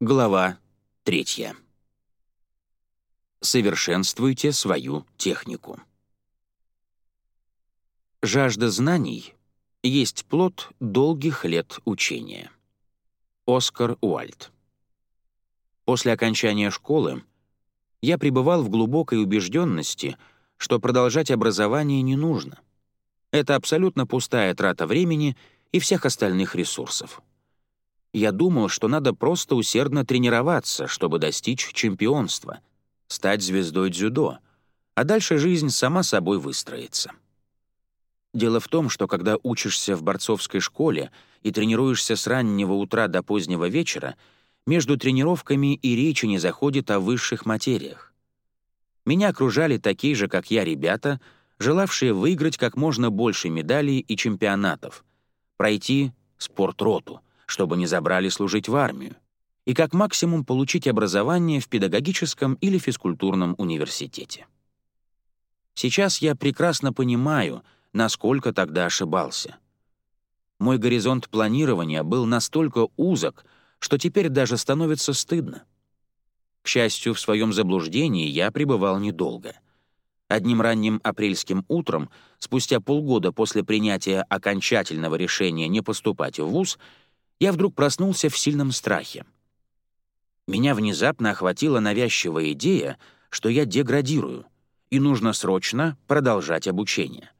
Глава третья. Совершенствуйте свою технику. Жажда знаний есть плод долгих лет учения. Оскар Уальд. После окончания школы я пребывал в глубокой убежденности, что продолжать образование не нужно. Это абсолютно пустая трата времени и всех остальных ресурсов я думал, что надо просто усердно тренироваться, чтобы достичь чемпионства, стать звездой дзюдо, а дальше жизнь сама собой выстроится. Дело в том, что когда учишься в борцовской школе и тренируешься с раннего утра до позднего вечера, между тренировками и речи не заходит о высших материях. Меня окружали такие же, как я, ребята, желавшие выиграть как можно больше медалей и чемпионатов, пройти спортроту — чтобы не забрали служить в армию, и как максимум получить образование в педагогическом или физкультурном университете. Сейчас я прекрасно понимаю, насколько тогда ошибался. Мой горизонт планирования был настолько узок, что теперь даже становится стыдно. К счастью, в своем заблуждении я пребывал недолго. Одним ранним апрельским утром, спустя полгода после принятия окончательного решения не поступать в ВУЗ, я вдруг проснулся в сильном страхе. Меня внезапно охватила навязчивая идея, что я деградирую, и нужно срочно продолжать обучение.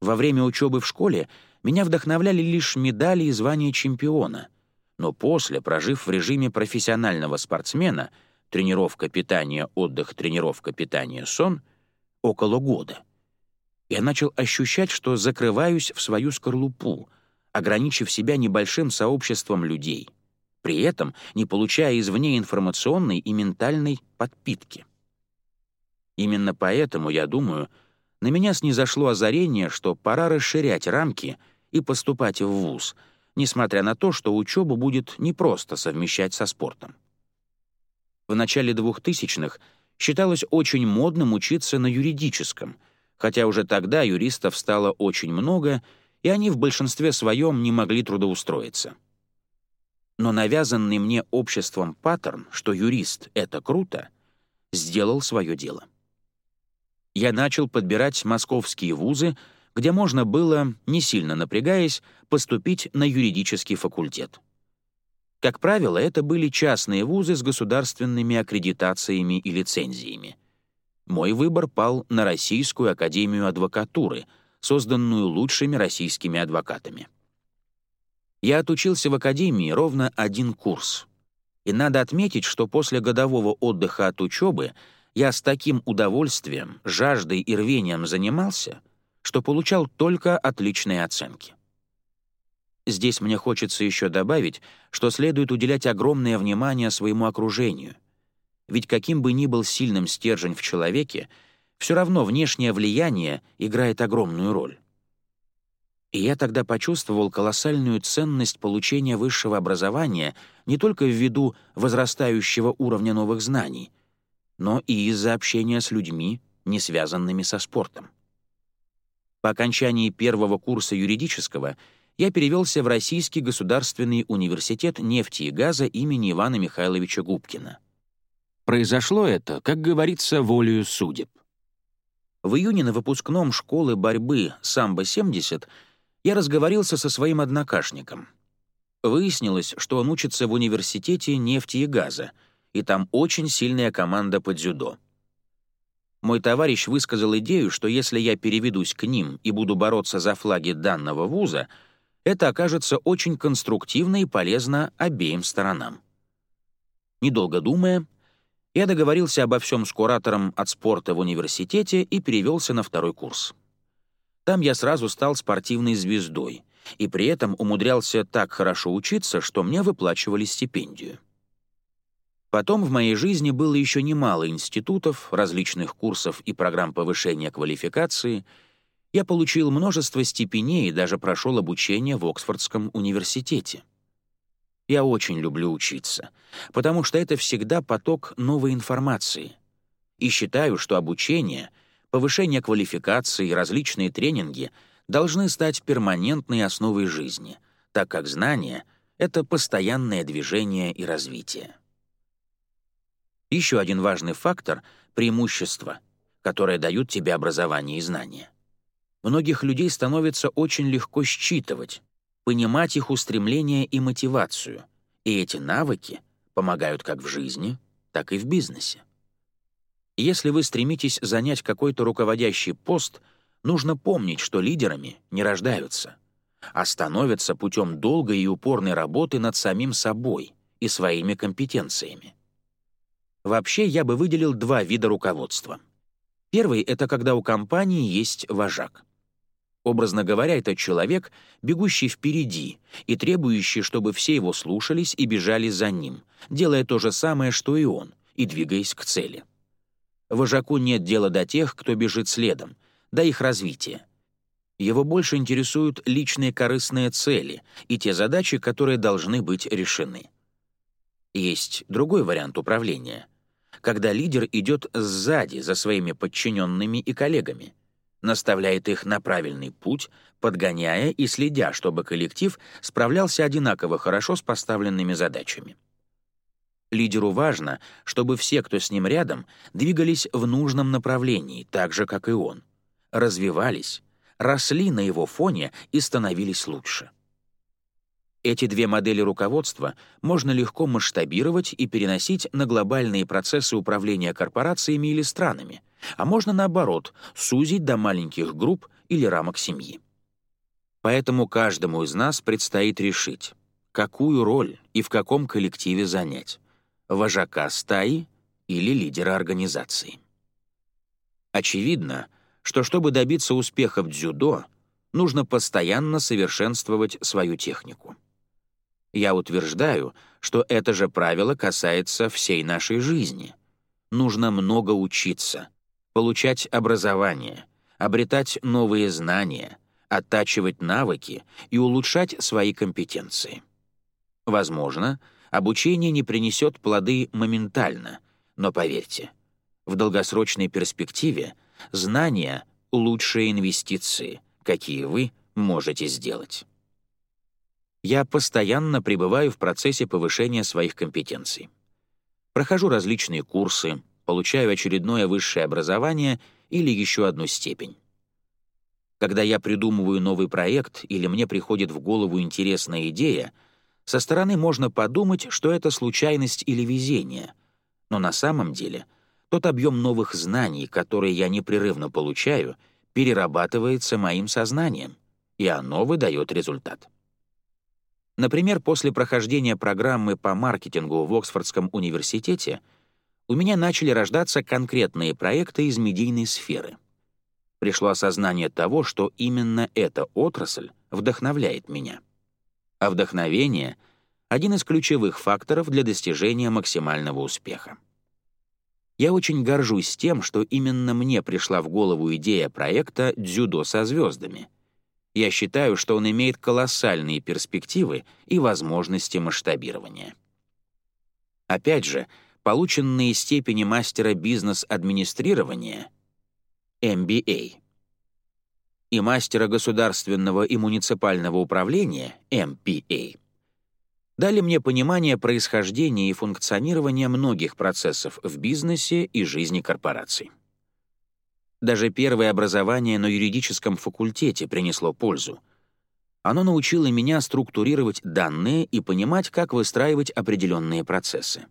Во время учебы в школе меня вдохновляли лишь медали и звание чемпиона, но после, прожив в режиме профессионального спортсмена, тренировка, питание, отдых, тренировка, питание, сон, около года, я начал ощущать, что закрываюсь в свою скорлупу — ограничив себя небольшим сообществом людей, при этом не получая извне информационной и ментальной подпитки. Именно поэтому, я думаю, на меня снизошло озарение, что пора расширять рамки и поступать в ВУЗ, несмотря на то, что учебу будет непросто совмещать со спортом. В начале 2000-х считалось очень модным учиться на юридическом, хотя уже тогда юристов стало очень много — и они в большинстве своем не могли трудоустроиться. Но навязанный мне обществом паттерн, что юрист — это круто, сделал свое дело. Я начал подбирать московские вузы, где можно было, не сильно напрягаясь, поступить на юридический факультет. Как правило, это были частные вузы с государственными аккредитациями и лицензиями. Мой выбор пал на Российскую академию адвокатуры — созданную лучшими российскими адвокатами. Я отучился в академии ровно один курс. И надо отметить, что после годового отдыха от учебы я с таким удовольствием, жаждой и рвением занимался, что получал только отличные оценки. Здесь мне хочется еще добавить, что следует уделять огромное внимание своему окружению. Ведь каким бы ни был сильным стержень в человеке, все равно внешнее влияние играет огромную роль. И я тогда почувствовал колоссальную ценность получения высшего образования не только ввиду возрастающего уровня новых знаний, но и из-за общения с людьми, не связанными со спортом. По окончании первого курса юридического я перевелся в Российский государственный университет нефти и газа имени Ивана Михайловича Губкина. Произошло это, как говорится, волею судеб. В июне на выпускном школы борьбы «Самбо-70» я разговорился со своим однокашником. Выяснилось, что он учится в университете нефти и газа, и там очень сильная команда по дзюдо. Мой товарищ высказал идею, что если я переведусь к ним и буду бороться за флаги данного вуза, это окажется очень конструктивно и полезно обеим сторонам. Недолго думая, я договорился обо всем с куратором от спорта в университете и перевелся на второй курс. Там я сразу стал спортивной звездой, и при этом умудрялся так хорошо учиться, что мне выплачивали стипендию. Потом в моей жизни было еще немало институтов, различных курсов и программ повышения квалификации. Я получил множество степеней и даже прошел обучение в Оксфордском университете. Я очень люблю учиться, потому что это всегда поток новой информации. И считаю, что обучение, повышение квалификации и различные тренинги должны стать перманентной основой жизни, так как знания — это постоянное движение и развитие. Еще один важный фактор — преимущество, которое дают тебе образование и знания. Многих людей становится очень легко считывать, понимать их устремления и мотивацию, и эти навыки помогают как в жизни, так и в бизнесе. Если вы стремитесь занять какой-то руководящий пост, нужно помнить, что лидерами не рождаются, а становятся путем долгой и упорной работы над самим собой и своими компетенциями. Вообще, я бы выделил два вида руководства. Первый — это когда у компании есть вожак. Образно говоря, это человек, бегущий впереди и требующий, чтобы все его слушались и бежали за ним, делая то же самое, что и он, и двигаясь к цели. Вожаку нет дела до тех, кто бежит следом, до их развития. Его больше интересуют личные корыстные цели и те задачи, которые должны быть решены. Есть другой вариант управления, когда лидер идет сзади за своими подчиненными и коллегами, наставляет их на правильный путь, подгоняя и следя, чтобы коллектив справлялся одинаково хорошо с поставленными задачами. Лидеру важно, чтобы все, кто с ним рядом, двигались в нужном направлении, так же, как и он, развивались, росли на его фоне и становились лучше. Эти две модели руководства можно легко масштабировать и переносить на глобальные процессы управления корпорациями или странами, а можно, наоборот, сузить до маленьких групп или рамок семьи. Поэтому каждому из нас предстоит решить, какую роль и в каком коллективе занять — вожака стаи или лидера организации. Очевидно, что чтобы добиться успеха в дзюдо, нужно постоянно совершенствовать свою технику. Я утверждаю, что это же правило касается всей нашей жизни. Нужно много учиться, получать образование, обретать новые знания, оттачивать навыки и улучшать свои компетенции. Возможно, обучение не принесет плоды моментально, но поверьте, в долгосрочной перспективе знания — лучшие инвестиции, какие вы можете сделать я постоянно пребываю в процессе повышения своих компетенций. Прохожу различные курсы, получаю очередное высшее образование или еще одну степень. Когда я придумываю новый проект или мне приходит в голову интересная идея, со стороны можно подумать, что это случайность или везение, но на самом деле тот объем новых знаний, которые я непрерывно получаю, перерабатывается моим сознанием, и оно выдает результат. Например, после прохождения программы по маркетингу в Оксфордском университете у меня начали рождаться конкретные проекты из медийной сферы. Пришло осознание того, что именно эта отрасль вдохновляет меня. А вдохновение — один из ключевых факторов для достижения максимального успеха. Я очень горжусь тем, что именно мне пришла в голову идея проекта «Дзюдо со звездами», я считаю, что он имеет колоссальные перспективы и возможности масштабирования. Опять же, полученные степени мастера бизнес-администрирования MBA и мастера государственного и муниципального управления MPA дали мне понимание происхождения и функционирования многих процессов в бизнесе и жизни корпораций. Даже первое образование на юридическом факультете принесло пользу. Оно научило меня структурировать данные и понимать, как выстраивать определенные процессы.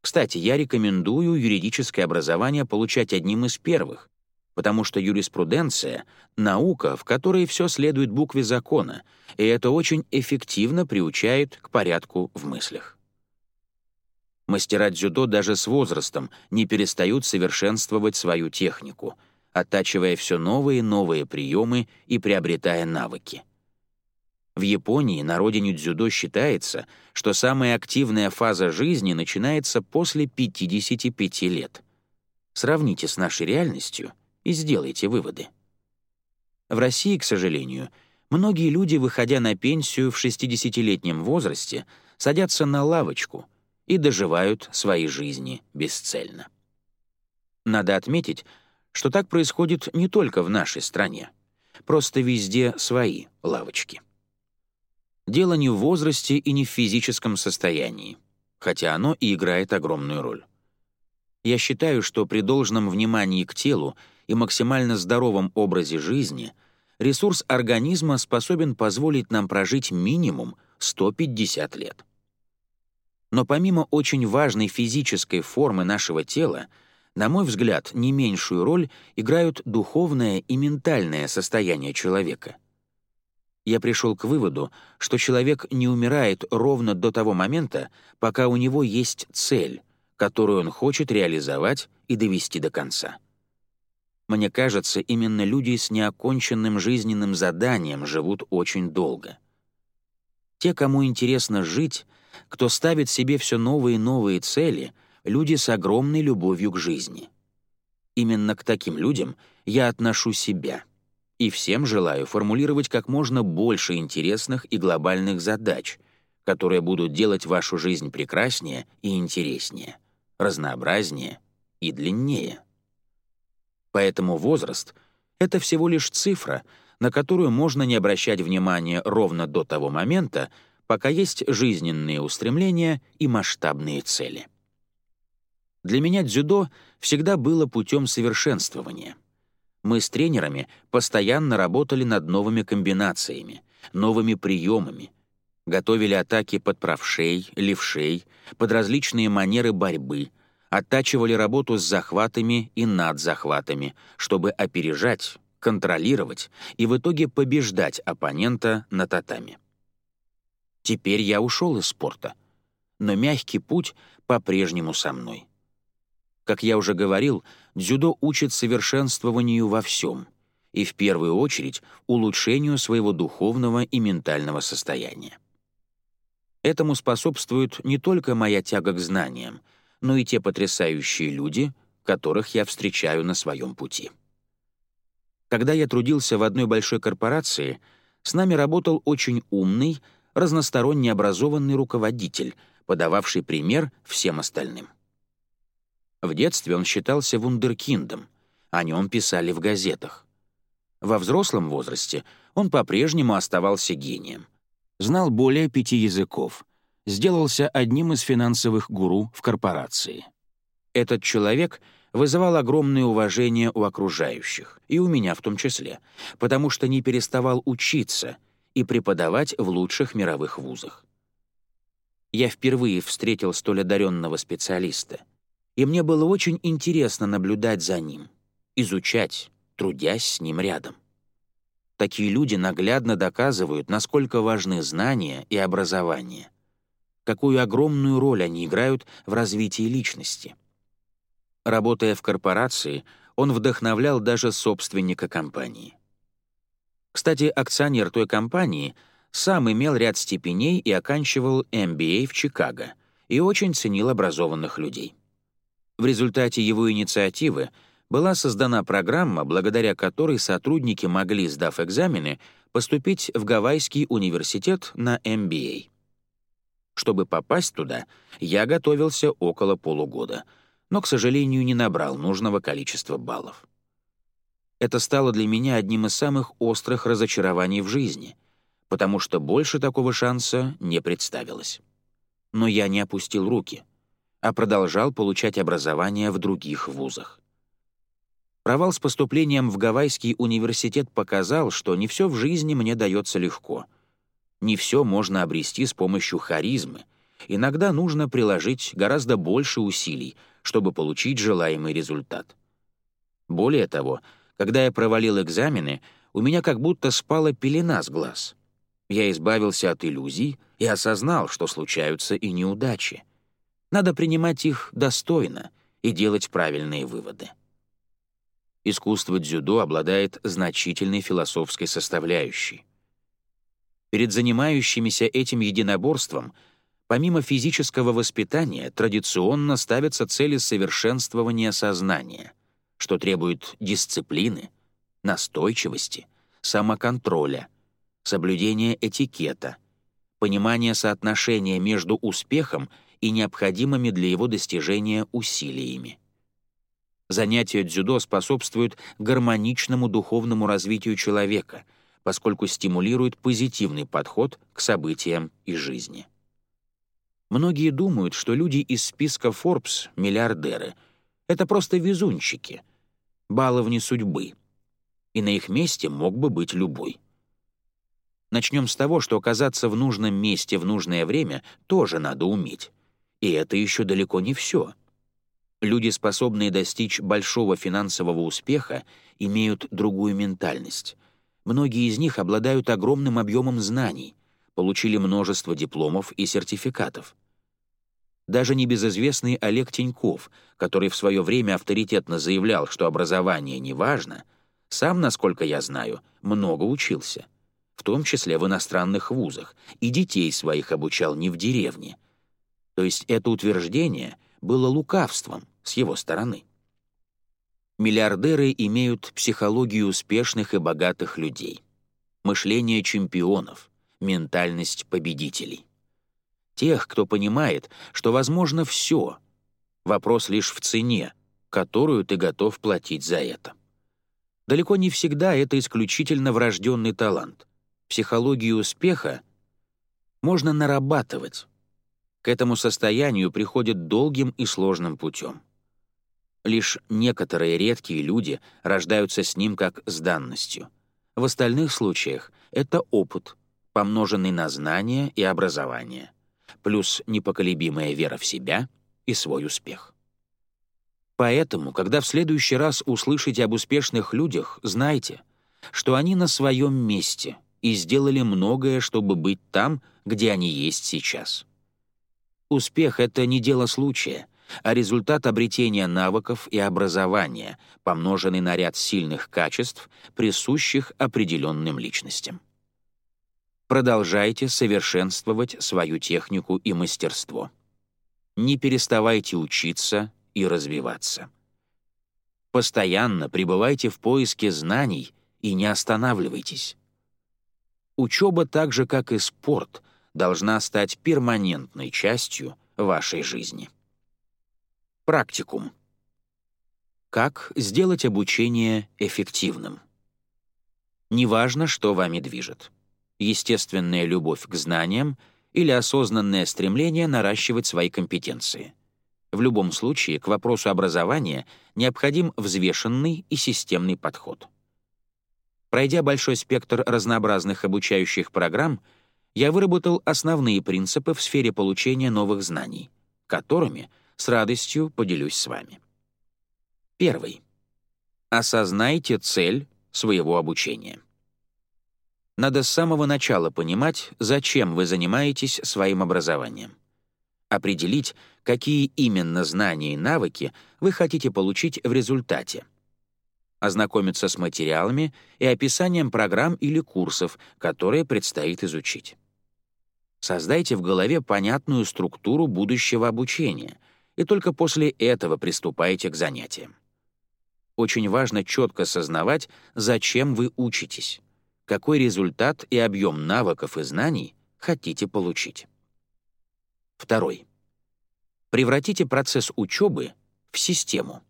Кстати, я рекомендую юридическое образование получать одним из первых, потому что юриспруденция — наука, в которой все следует букве закона, и это очень эффективно приучает к порядку в мыслях. Мастера дзюдо даже с возрастом не перестают совершенствовать свою технику, оттачивая все новые и новые приемы и приобретая навыки. В Японии на родине дзюдо считается, что самая активная фаза жизни начинается после 55 лет. Сравните с нашей реальностью и сделайте выводы. В России, к сожалению, многие люди, выходя на пенсию в 60-летнем возрасте, садятся на лавочку — и доживают свои жизни бесцельно. Надо отметить, что так происходит не только в нашей стране. Просто везде свои лавочки. Дело не в возрасте и не в физическом состоянии, хотя оно и играет огромную роль. Я считаю, что при должном внимании к телу и максимально здоровом образе жизни ресурс организма способен позволить нам прожить минимум 150 лет. Но помимо очень важной физической формы нашего тела, на мой взгляд, не меньшую роль играют духовное и ментальное состояние человека. Я пришел к выводу, что человек не умирает ровно до того момента, пока у него есть цель, которую он хочет реализовать и довести до конца. Мне кажется, именно люди с неоконченным жизненным заданием живут очень долго. Те, кому интересно жить, кто ставит себе все новые и новые цели, люди с огромной любовью к жизни. Именно к таким людям я отношу себя. И всем желаю формулировать как можно больше интересных и глобальных задач, которые будут делать вашу жизнь прекраснее и интереснее разнообразнее и длиннее. Поэтому возраст — это всего лишь цифра, на которую можно не обращать внимания ровно до того момента, пока есть жизненные устремления и масштабные цели. Для меня дзюдо всегда было путем совершенствования. Мы с тренерами постоянно работали над новыми комбинациями, новыми приемами, готовили атаки под правшей, левшей, под различные манеры борьбы, оттачивали работу с захватами и над захватами, чтобы опережать, контролировать и в итоге побеждать оппонента на татами. Теперь я ушел из спорта, но мягкий путь по-прежнему со мной. Как я уже говорил, дзюдо учит совершенствованию во всем и в первую очередь улучшению своего духовного и ментального состояния. Этому способствует не только моя тяга к знаниям, но и те потрясающие люди, которых я встречаю на своем пути. Когда я трудился в одной большой корпорации, с нами работал очень умный, разносторонне образованный руководитель, подававший пример всем остальным. В детстве он считался вундеркиндом, о нем писали в газетах. Во взрослом возрасте он по-прежнему оставался гением знал более пяти языков, сделался одним из финансовых гуру в корпорации. Этот человек вызывал огромное уважение у окружающих, и у меня в том числе, потому что не переставал учиться и преподавать в лучших мировых вузах. Я впервые встретил столь одаренного специалиста, и мне было очень интересно наблюдать за ним, изучать, трудясь с ним рядом. Такие люди наглядно доказывают, насколько важны знания и образование, какую огромную роль они играют в развитии личности. Работая в корпорации, он вдохновлял даже собственника компании. Кстати, акционер той компании сам имел ряд степеней и оканчивал MBA в Чикаго и очень ценил образованных людей. В результате его инициативы была создана программа, благодаря которой сотрудники могли, сдав экзамены, поступить в Гавайский университет на MBA. Чтобы попасть туда, я готовился около полугода, но, к сожалению, не набрал нужного количества баллов. Это стало для меня одним из самых острых разочарований в жизни, потому что больше такого шанса не представилось. Но я не опустил руки, а продолжал получать образование в других вузах. Провал с поступлением в Гавайский университет показал, что не все в жизни мне дается легко. Не все можно обрести с помощью харизмы. Иногда нужно приложить гораздо больше усилий, чтобы получить желаемый результат. Более того, когда я провалил экзамены, у меня как будто спала пелена с глаз. Я избавился от иллюзий и осознал, что случаются и неудачи. Надо принимать их достойно и делать правильные выводы. Искусство дзюдо обладает значительной философской составляющей. Перед занимающимися этим единоборством, помимо физического воспитания, традиционно ставятся цели совершенствования сознания, что требует дисциплины, настойчивости, самоконтроля, соблюдения этикета, понимания соотношения между успехом и необходимыми для его достижения усилиями. Занятия дзюдо способствуют гармоничному духовному развитию человека, поскольку стимулирует позитивный подход к событиям и жизни. Многие думают, что люди из списка Forbes — миллиардеры. Это просто везунчики, баловни судьбы. И на их месте мог бы быть любой. Начнем с того, что оказаться в нужном месте в нужное время тоже надо уметь. И это еще далеко не все. Люди, способные достичь большого финансового успеха, имеют другую ментальность. Многие из них обладают огромным объемом знаний, получили множество дипломов и сертификатов. Даже небезызвестный Олег Тиньков, который в свое время авторитетно заявлял, что образование не важно, сам, насколько я знаю, много учился, в том числе в иностранных вузах, и детей своих обучал не в деревне. То есть это утверждение было лукавством с его стороны. Миллиардеры имеют психологию успешных и богатых людей, мышление чемпионов, ментальность победителей. Тех, кто понимает, что возможно все. Вопрос лишь в цене, которую ты готов платить за это. Далеко не всегда это исключительно врожденный талант. Психологию успеха можно нарабатывать. К этому состоянию приходят долгим и сложным путем. Лишь некоторые редкие люди рождаются с ним как с данностью. В остальных случаях это опыт, помноженный на знания и образование, плюс непоколебимая вера в себя и свой успех. Поэтому, когда в следующий раз услышите об успешных людях, знайте, что они на своем месте и сделали многое, чтобы быть там, где они есть сейчас. Успех — это не дело случая — а результат обретения навыков и образования, помноженный на ряд сильных качеств, присущих определенным личностям. Продолжайте совершенствовать свою технику и мастерство. Не переставайте учиться и развиваться. Постоянно пребывайте в поиске знаний и не останавливайтесь. Учеба, так же как и спорт, должна стать перманентной частью вашей жизни. Практикум. Как сделать обучение эффективным? Неважно, что вами движет. Естественная любовь к знаниям или осознанное стремление наращивать свои компетенции. В любом случае, к вопросу образования необходим взвешенный и системный подход. Пройдя большой спектр разнообразных обучающих программ, я выработал основные принципы в сфере получения новых знаний, которыми — с радостью поделюсь с вами. Первый. Осознайте цель своего обучения. Надо с самого начала понимать, зачем вы занимаетесь своим образованием. Определить, какие именно знания и навыки вы хотите получить в результате. Ознакомиться с материалами и описанием программ или курсов, которые предстоит изучить. Создайте в голове понятную структуру будущего обучения — и только после этого приступайте к занятиям. Очень важно четко сознавать, зачем вы учитесь, какой результат и объем навыков и знаний хотите получить. Второй. Превратите процесс учебы в систему.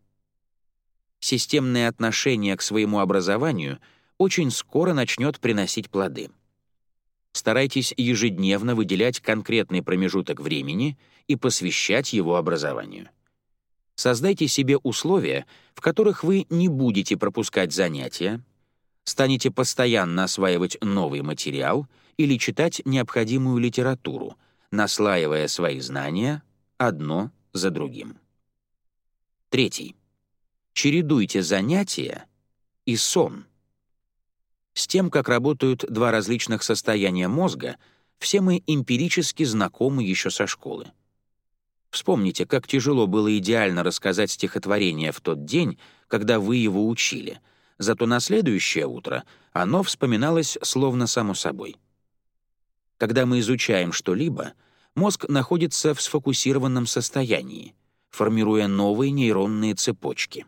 Системное отношение к своему образованию очень скоро начнет приносить плоды — Старайтесь ежедневно выделять конкретный промежуток времени и посвящать его образованию. Создайте себе условия, в которых вы не будете пропускать занятия, станете постоянно осваивать новый материал или читать необходимую литературу, наслаивая свои знания одно за другим. Третий. Чередуйте занятия и сон — с тем, как работают два различных состояния мозга, все мы эмпирически знакомы еще со школы. Вспомните, как тяжело было идеально рассказать стихотворение в тот день, когда вы его учили, зато на следующее утро оно вспоминалось словно само собой. Когда мы изучаем что-либо, мозг находится в сфокусированном состоянии, формируя новые нейронные цепочки.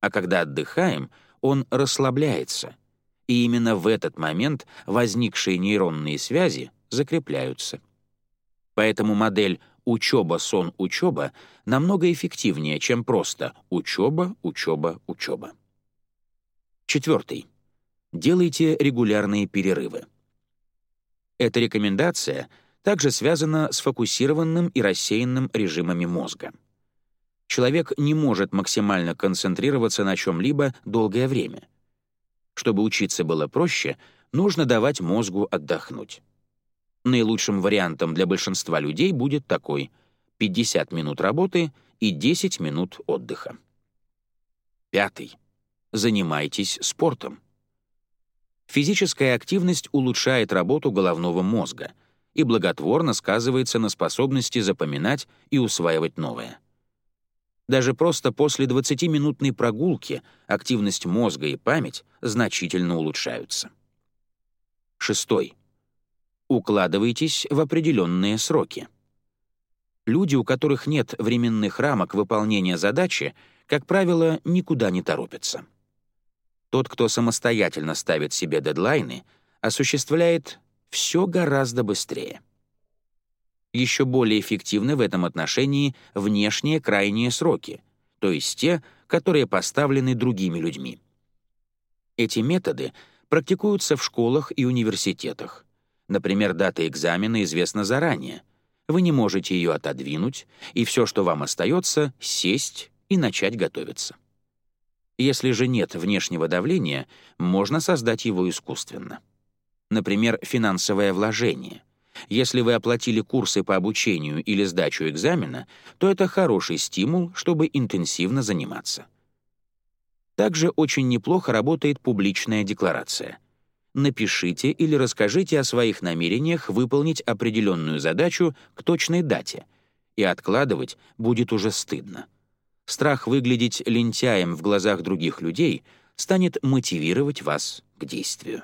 А когда отдыхаем, он расслабляется — и именно в этот момент возникшие нейронные связи закрепляются. Поэтому модель «учеба, сон, учеба» намного эффективнее, чем просто «учеба, учеба, учеба». Четвертый. Делайте регулярные перерывы. Эта рекомендация также связана с фокусированным и рассеянным режимами мозга. Человек не может максимально концентрироваться на чем-либо долгое время. Чтобы учиться было проще, нужно давать мозгу отдохнуть. Наилучшим вариантом для большинства людей будет такой — 50 минут работы и 10 минут отдыха. Пятый. Занимайтесь спортом. Физическая активность улучшает работу головного мозга и благотворно сказывается на способности запоминать и усваивать новое. Даже просто после 20-минутной прогулки активность мозга и память значительно улучшаются. Шестой. Укладывайтесь в определенные сроки. Люди, у которых нет временных рамок выполнения задачи, как правило, никуда не торопятся. Тот, кто самостоятельно ставит себе дедлайны, осуществляет все гораздо быстрее. Еще более эффективны в этом отношении внешние крайние сроки, то есть те, которые поставлены другими людьми. Эти методы практикуются в школах и университетах. Например, дата экзамена известна заранее. Вы не можете ее отодвинуть, и все, что вам остается, сесть и начать готовиться. Если же нет внешнего давления, можно создать его искусственно. Например, финансовое вложение. Если вы оплатили курсы по обучению или сдачу экзамена, то это хороший стимул, чтобы интенсивно заниматься. Также очень неплохо работает публичная декларация. Напишите или расскажите о своих намерениях выполнить определенную задачу к точной дате, и откладывать будет уже стыдно. Страх выглядеть лентяем в глазах других людей станет мотивировать вас к действию.